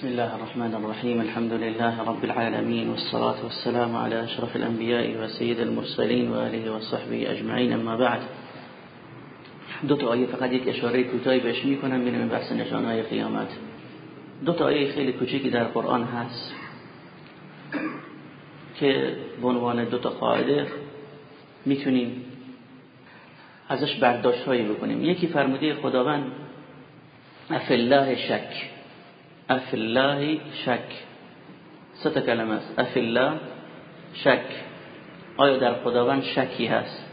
بسم الله الرحمن الرحيم. الحمد لله رب العالمين والصلاة والسلام على أشرف الأنبياء وسيد المرسلين وآله وصحبه أجمعين. أما بعد دو تا آیه فقط یک اشاره کوتاهی بهش می‌کنم ببینیم بحث نشانهای قیامت. دو تا آیه خیلی کوچیکی در قرآن هست که به عنوان دو تا قاعده می‌تونیم ازش برداشت هایی بکنیم. یکی فرموده خداوند افالله شک. افالله شک سه کلمه است. افالله شک آیا در خداوند شکی هست؟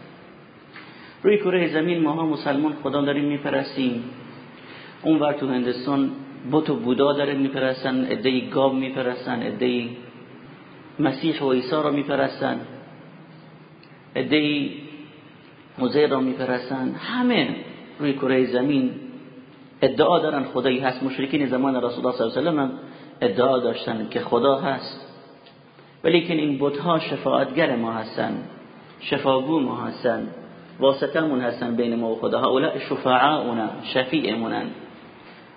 روی کره زمین ماها مسلمان خدا داریم میپرستیم. اون تو هندستان بت و بودا داریم میپرستن ادهی گاب میپرستن ادهی مسیح و عیسی را میپرستن ادهی مزیر را میپرستن. همه روی کره زمین ادعا دارن خدایی هست. مشرکین زمان رسول الله صلی الله علیه و ادعا داشتن که خدا هست. ولی که این بتها شفاعتگر ما هستن. شفاگو ما هستن. واسطمون هستن بین ما و خدا هؤلاء شفعاؤنا شفیعمونن.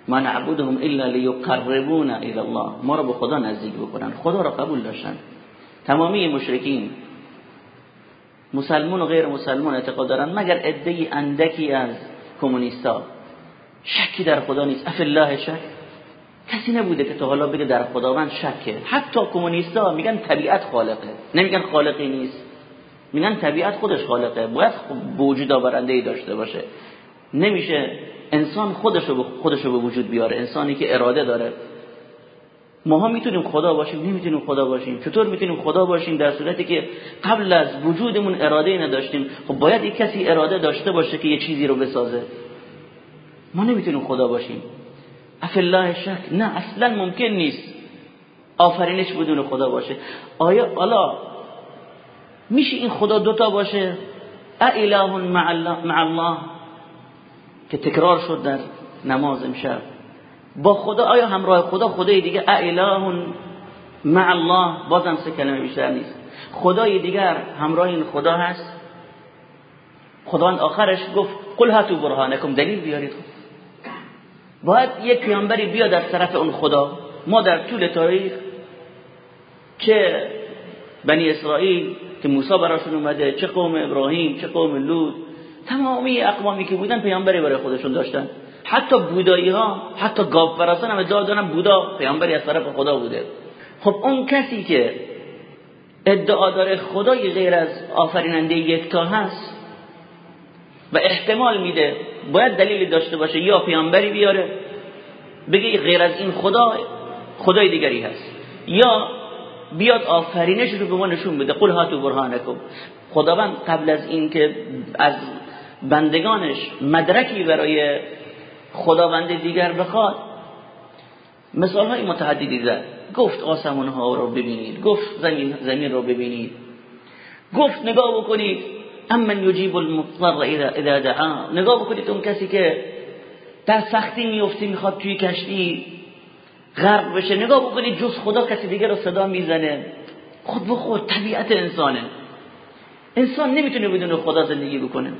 ما نعبدهم الا لیقربونا الى الله. ما رو به خدا نزدیک بکنن. خدا را قبول داشتن. تمامی مشرکین مسلمون و غیر مسلمون اعتقاد دارن مگر عده اندکی از کمونیستا شکی در خدا نیست. اف الله شک. کسی نبوده که تا حالا بگه در خداوند شکه. حتی کمونیستا میگن طبیعت خالقه. نمیگن خالقی نیست. میگن طبیعت خودش خالقه. باید وجود آورنده ای داشته باشه. نمیشه انسان خودش رو خودش به وجود بیاره. انسانی که اراده داره. ماها می‌تونیم خدا باشیم نمی‌تونیم خدا باشیم. چطور می‌تونیم خدا باشیم در صورتی که قبل از وجودمون اراده نداشتیم؟ خب باید یک کسی اراده داشته باشه که یه چیزی رو بسازه. ما نمی‌تونیم خدا باشیم. اف الله شک. نه اصلا ممکن نیست. آفرینش بدون خدا باشه. آیا حالا میشه این خدا دوتا باشه؟ اله مع الله, مع الله که تکرار شد در نماز امشب. با خدا آیا همراه خدا خدای دیگه اله مع الله؟ بازم سه کلمه بیشتر نیست. خدای دیگر همراه این خدا هست. خداوند آخرش گفت قل هاتو برهانکم. دلیل بیارید. باید یک پیامبری بیاد از طرف اون خدا. ما در طول تاریخ چه بنی اسرائیل که موسی براشون اومده چه قوم ابراهیم چه قوم لوط تمامی اقوامی که بودن پیامبری برای خودشون داشتن. حتی بودایی ها حتی گاو هم ادعا دارن بودا پیامبری از طرف خدا بوده. خب اون کسی که ادعا داره خدای غیر از آفریننده یکتا هست و احتمال میده باید دلیلی داشته باشه یا پیامبری بیاره بگه غیر از این خدا خدای دیگری هست. یا بیاد آفرینش رو به ما نشون بده. قل هاتو برهانکم. خداوند قبل از این که از بندگانش مدرکی برای خداوند دیگر بخواد مثال های متعددی زد. گفت آسمون ها رو ببینید. گفت زمین, زمین رو ببینید. گفت نگاه بکنید. امن یجیب المضطر اذا دعا. نگاه بکنید اون کسی که در سختی میفته می‌خواد توی کشتی غرق بشه. نگاه بکنید جز خدا کسی دیگه رو صدا می‌زنه. خود به خود طبیعت انسانه. انسان نمی‌تونه بدون خدا زندگی بکنه.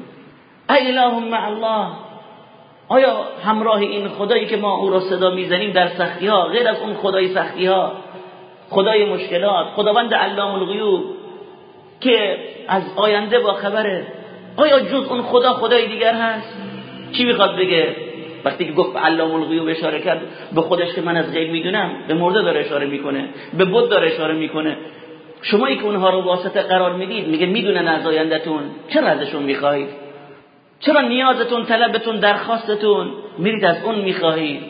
ای مع الله. آیا همراه این خدایی که ما او را صدا می‌زنیم در سختی ها غیر از اون خدای سختی ها خدای مشکلات خداوند علام الغیوب که از آینده با خبره آیا جز اون خدا خدای دیگر هست؟ چی می‌خواد بگه؟ وقتی که گفت علام الغیوب اشاره کرد به خودش که من از غیب می‌دونم به مرده داره اشاره می‌کنه به بود داره اشاره می‌کنه. شمایی که اونها رو واسطه قرار می‌دید میگه می‌دونن از آیندهتون چرا ازشون می‌خواهید؟ چرا نیازتون طلبتون درخواستتون؟ میرید از اون می‌خواهید؟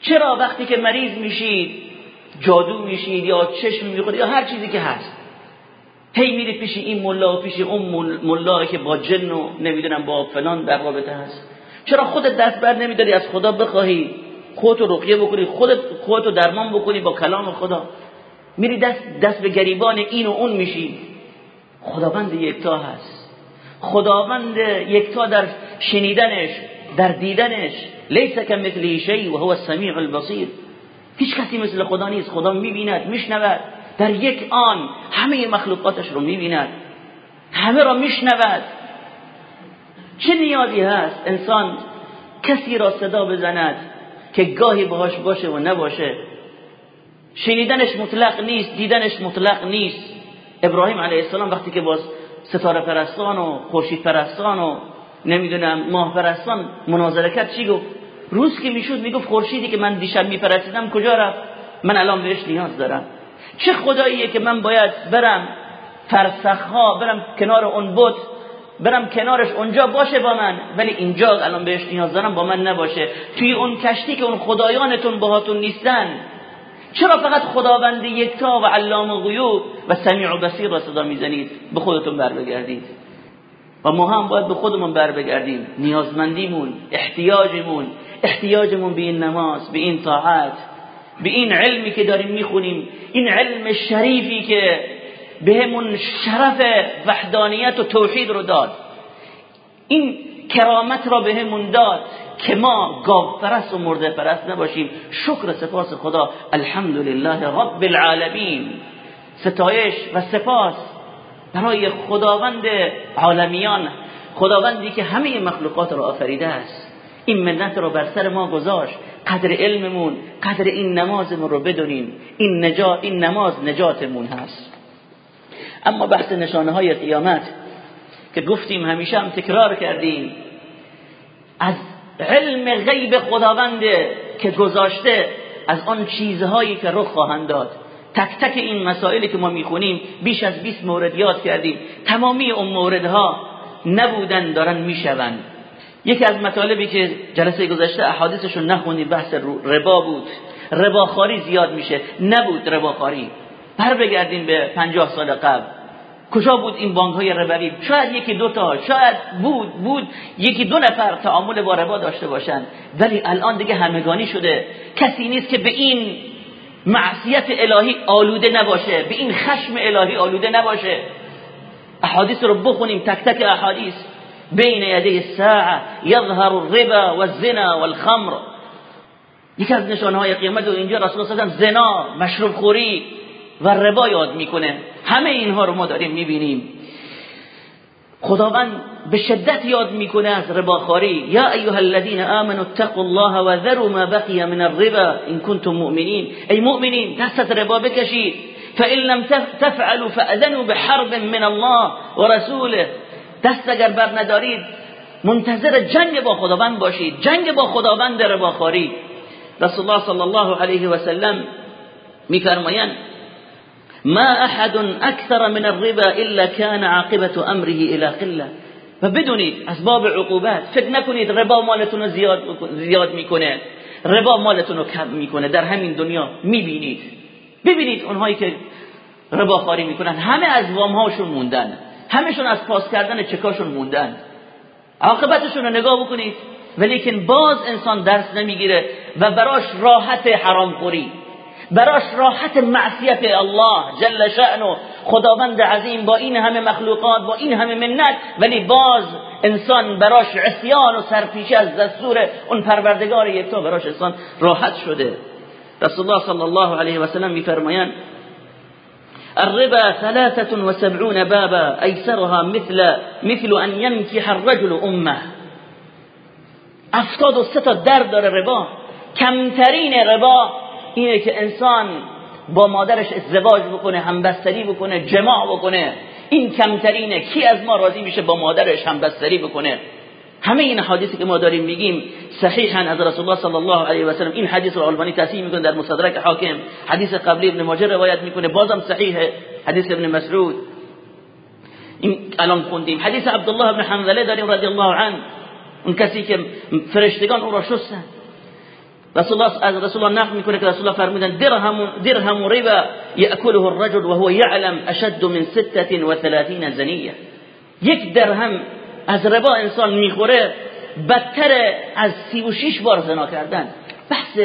چرا وقتی که مریض میشید جادو میشید یا چشم می‌خورید یا هر چیزی که هست هی میری پیش این ملا و پیش اون ملا که با جن و نمی‌دونم با فلان در رابطه هست. چرا خودت دست بر نمیداری؟ از خدا بخواهی خودتو رقیه بکنی خودت خودتو درمان بکنی با کلام خدا. میری دست, دست به گریبان این و اون میشی. خداوند یکتا هست. خداوند یکتا در شنیدنش در دیدنش. لیس کمثله شیء و هو السمیع البصیر. هیچ کسی مثل خدا نیست. خدا می‌بیند میشنود. در یک آن همه مخلوقاتش رو می‌بیند. همه را میشنود. چه نیازی هست انسان کسی را صدا بزند که گاهی باهاش باشه و نباشه؟ شنیدنش مطلق نیست دیدنش مطلق نیست. ابراهیم علیه السلام وقتی که باز ستاره پرستان و خورشید پرستان و نمی‌دونم ماه پرستان مناظره کرد چی گفت؟ روز که می‌شد می‌گفت خورشیدی که من دیشب میپرستیدم کجا رفت؟ من الان بهش نیاز دارم. چه خداییه که من باید برم فرسخها برم کنار اون بت برم کنارش اونجا باشه با من ولی اینجا الان بهش نیاز دارم با من نباشه. توی اون کشتی که اون خدایانتون باهاتون نیستن. چرا فقط خداوند یکتا و علام غیوب و سمیع و بصیر را صدا می‌زنید؟ به خودتون بر بگردید و ما هم باید به خودمون بر بگردیم نیازمندیمون احتیاجمون احتیاجمون به این نماز به این طاعت. به این علمی که داریم می‌خونیم این علم شریفی که بهمون شرف وحدانیت و توحید رو داد. این کرامت را بهمون داد که ما گاو پرست و مرده پرست نباشیم. شکر سپاس خدا. الحمدلله رب العالمین. ستایش و سپاس برای خداوند عالمیان خداوندی که همه مخلوقات را آفریده است. این منت را بر سر ما گذاشت. قدر علممون قدر این نمازمون رو بدونیم این نجات این نماز نجاتمون هست. اما بحث نشانه های قیامت که گفتیم همیشه هم تکرار کردیم. از علم غیب خداونده که گذاشته از آن چیزهایی که رخ خواهند داد. تک تک این مسائلی که ما می‌خونیم بیش از 20 مورد یاد کردیم. تمامی اون موردها نبودن دارن می‌شوند. یکی از مطالبی که جلسه گذشته احادیثشون نخوندیم بحث ربا بود. رباخاری زیاد میشه. نبود رباخاری بر بگردیم به پنجاه سال قبل. کجا بود این بانک های ربوی؟ شاید یکی دو تا شاید بود بود. یکی دو نفر تعامل با ربا داشته باشند. ولی الان دیگه همگانی شده. کسی نیست که به این معصیت الهی آلوده نباشه به این خشم الهی آلوده نباشه. احادیث رو بخونیم تک تک احادیث. بین یدی الساعة یظهر الربا والزنا والخمر. یکی از نشانه های قیامت و اینجا رسول الله زنا مشروب خوری و ربا یاد میکنه همه اینها رو ما داریم میبینیم خداوند به شدت یاد میکنه از رباخاری یا ایها الذين آمنوا اتقوا الله و ذروا ما بقي من الربا إن كنتم مؤمنین ای مؤمنین دست ربا بکشید فإن لم تفعلوا فأذنوا بحرب من الله ورسوله. دست اگر بر ندارید منتظر جنگ با خداوند باشید. جنگ با خداوند رباخاری رسول الله صلی الله علیه و سلم میفرمایند ما احد اكثر من الربا الا كان عاقبه امره الى قله و بدونید اسباب عقوبت فکر نکنید ربا مالتون زیاد, زیاد می‌کنه. ربا مالتون رو کم می‌کنه. در همین دنیا می‌بینید. ببینید اونهایی که ربا خاری می‌کنن. همه از وام هاشون موندن. همشون از پاس کردن چکاشون موندن. عاقبتشون رو نگاه بکنید. ولیکن باز انسان درس نمی‌گیره و براش راحت حرام خوری براش راحت معصیت الله جل شأنه. خداوند عظیم با این همه مخلوقات با این همه منت ولی باز انسان براش عصیان و سرپیچی از دستور اون پروردگار یکتا براش انسان راحت شده. رسول الله صلی الله علیه و سلم میفرمایند الربا ثلاثة وسبعون بابا أيسرها مثل مثل أن ينكح الرجل أمه. افتاد و ستا در داره ربا کمترین ربا. اینه انسان با مادرش ازدواج بکنه همبستری بکنه جماع بکنه. این کمترینه. کی از ما راضی میشه با مادرش همبستری بکنه؟ همه این حدیثی که ما داریم میگیم صحیحا از رسول الله صلی الله علیه و سلم. این حدیث رو البانی تصحیح می‌کنه در مصدرک حاکم. حدیث قبلی ابن ماجه روایت می‌کنه. بازم صحیحه حدیث ابن مسعود. این الان خوندیم. حدیث عبدالله بن حنظله داریم رضی الله عنه. اون کسی که فرشتگان او را شستن. رسول الله از رسول الله نقل می‌کنه که رسول الله فرمودن درهم درهم ربا یاکله الرجل وهو يعلم اشد من 36 زنیه. یک درهم از ربا انسان می‌خوره بدتر از 36 بار زنا کردن. بحث.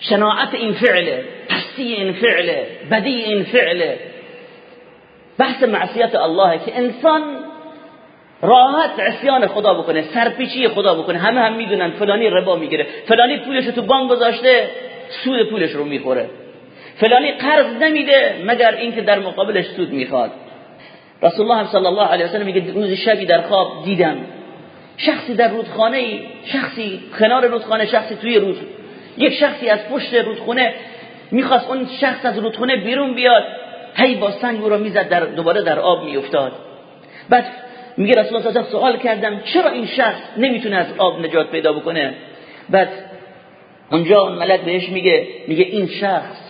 شناعت این فعله پستی این فعله بدی این فعله. بحث معصیت الله که انسان راحت عصیان خدا بکنه سرپیچی خدا بکنه. همه هم می‌دونن فلانی ربا می‌گیره. فلانی پولش تو بانک گذاشته سود پولش رو می‌خوره. فلانی قرض نمیده مگر اینکه در مقابلش سود می‌خواد. رسول الله صلی الله علیه و سلم میگه روز شبی در خواب دیدم شخصی در رودخانه شخصی کنار رودخانه شخصی توی رود یک شخصی از پشت رودخونه می‌خواست اون شخص از رودخونه بیرون بیاد هی با سنگ او می‌زد در دوباره در آب میافتاد بعد میگه رسول الله سوال کردم چرا این شخص نمی‌تونه از آب نجات پیدا بکنه بعد اونجا اون ملک بهش میگه میگه این شخص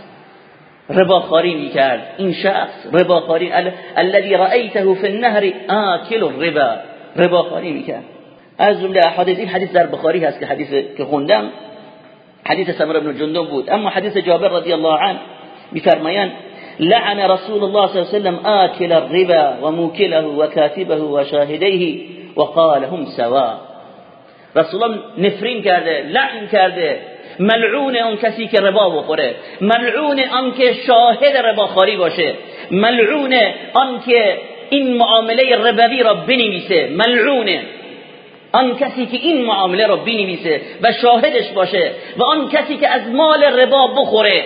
رباخاری میکرد. این شخص رباخاری الذي رأيته في النهر آكل الربا. رباخاری میکرد. از جمله احادیث این حدیث در بخاری هست که حدیث که خوندم. حدیث سمر بن جندب بود. اما حدیث جابر رضی الله عنه میفرمایند لعن رسول الله صلى الله عليه وسلم آكل الربا وموكله وكاتبه وشاهديه وقال هم سواء. رسول الله نفرین کرده لعن کرده. ملعون اون کسی که ربا بخوره. ملعون آن که شاهد رباخاری باشه. ملعون آن که این معامله ربوی را بنویسه. ملعونه آن کسی که این معامله را بنویسه و شاهدش باشه و آن کسی که از مال ربا بخوره.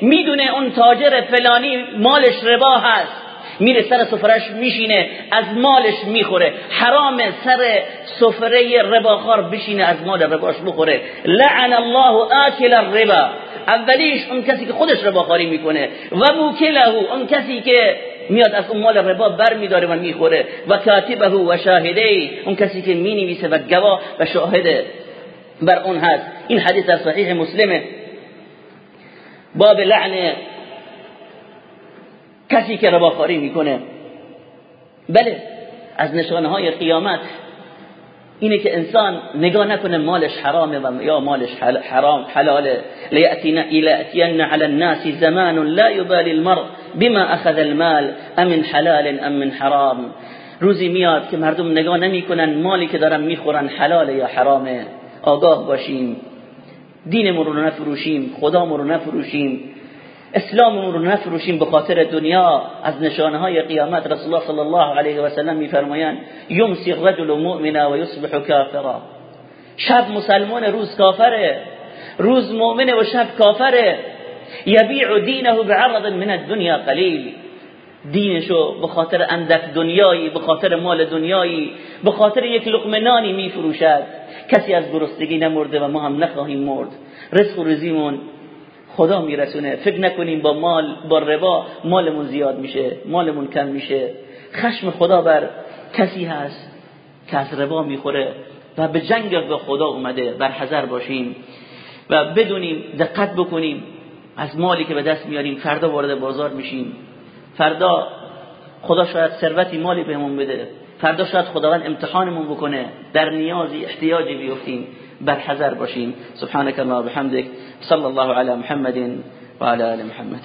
می‌دونه اون تاجر فلانی مالش ربا هست. میره سر سفرش میشینه از مالش می‌خوره. حرام سر سفره رباخار بشینه از مال رباش بخوره. لعن الله آکل الربا. اولیش اون کسی که خودش رباخاری می‌کنه. و موکله اون کسی که میاد از اون مال ربا بر میداره و می‌خوره. و کاتبه و شاهده اون کسی که می‌نویسه و گواه و شاهده بر اون هست. این حدیث در صحیح مسلمه. باب لعن کسی که رباخاری می‌کنه. بله از نشانه های قیامت اینه که انسان نگاه نکنه مالش حرامه و یا مالش حرام حلاله. لیأتینا ایلأتین علی الناس زمان لا یبالی المرء بما اخذ المال ام من حلال ام من حرام. روزی میاد که مردم نگاه نمی‌کنن مالی که دارن می‌خورن حلاله یا حرامه. آگاه باشیم. دینمون رو نفروشیم خدامون رو نفروشیم. اسلاممون رو نفروشیم به خاطر دنیا از نشانه های قیامت رسول الله صلی الله علیه و سلم میفرمایند یمسی الرجل مؤمنا و یصبح کافرا. شب مسلمان روز کافره. روز مؤمنه و شب کافره. یبیع دینه بعرض من الدنیا قلیل. دینشو به خاطر اندک دنیایی به خاطر مال دنیایی به خاطر یک لقمه نانی میفروشد. کسی از گرسنگی نمرده و ما هم نخواهیم مرد. رزق و رزیمون خدا میرسونه. فکر نکنیم با مال با ربا مالمون زیاد میشه مالمون کم میشه. خشم خدا بر کسی هست که از ربا می‌خوره و به جنگ به خدا اومده. بر حذر باشیم و بدونیم دقت بکنیم. از مالی که به دست میاریم فردا وارد بازار میشیم. فردا خدا شاید ثروتی مالی بهمون بده. فردا شاید خداوند امتحانمون بکنه. در نیازی احتیاجی بیفتیم. بر حذر باشیم سبحانك الله وبحمدك صلى الله على محمد وعلى آل محمد.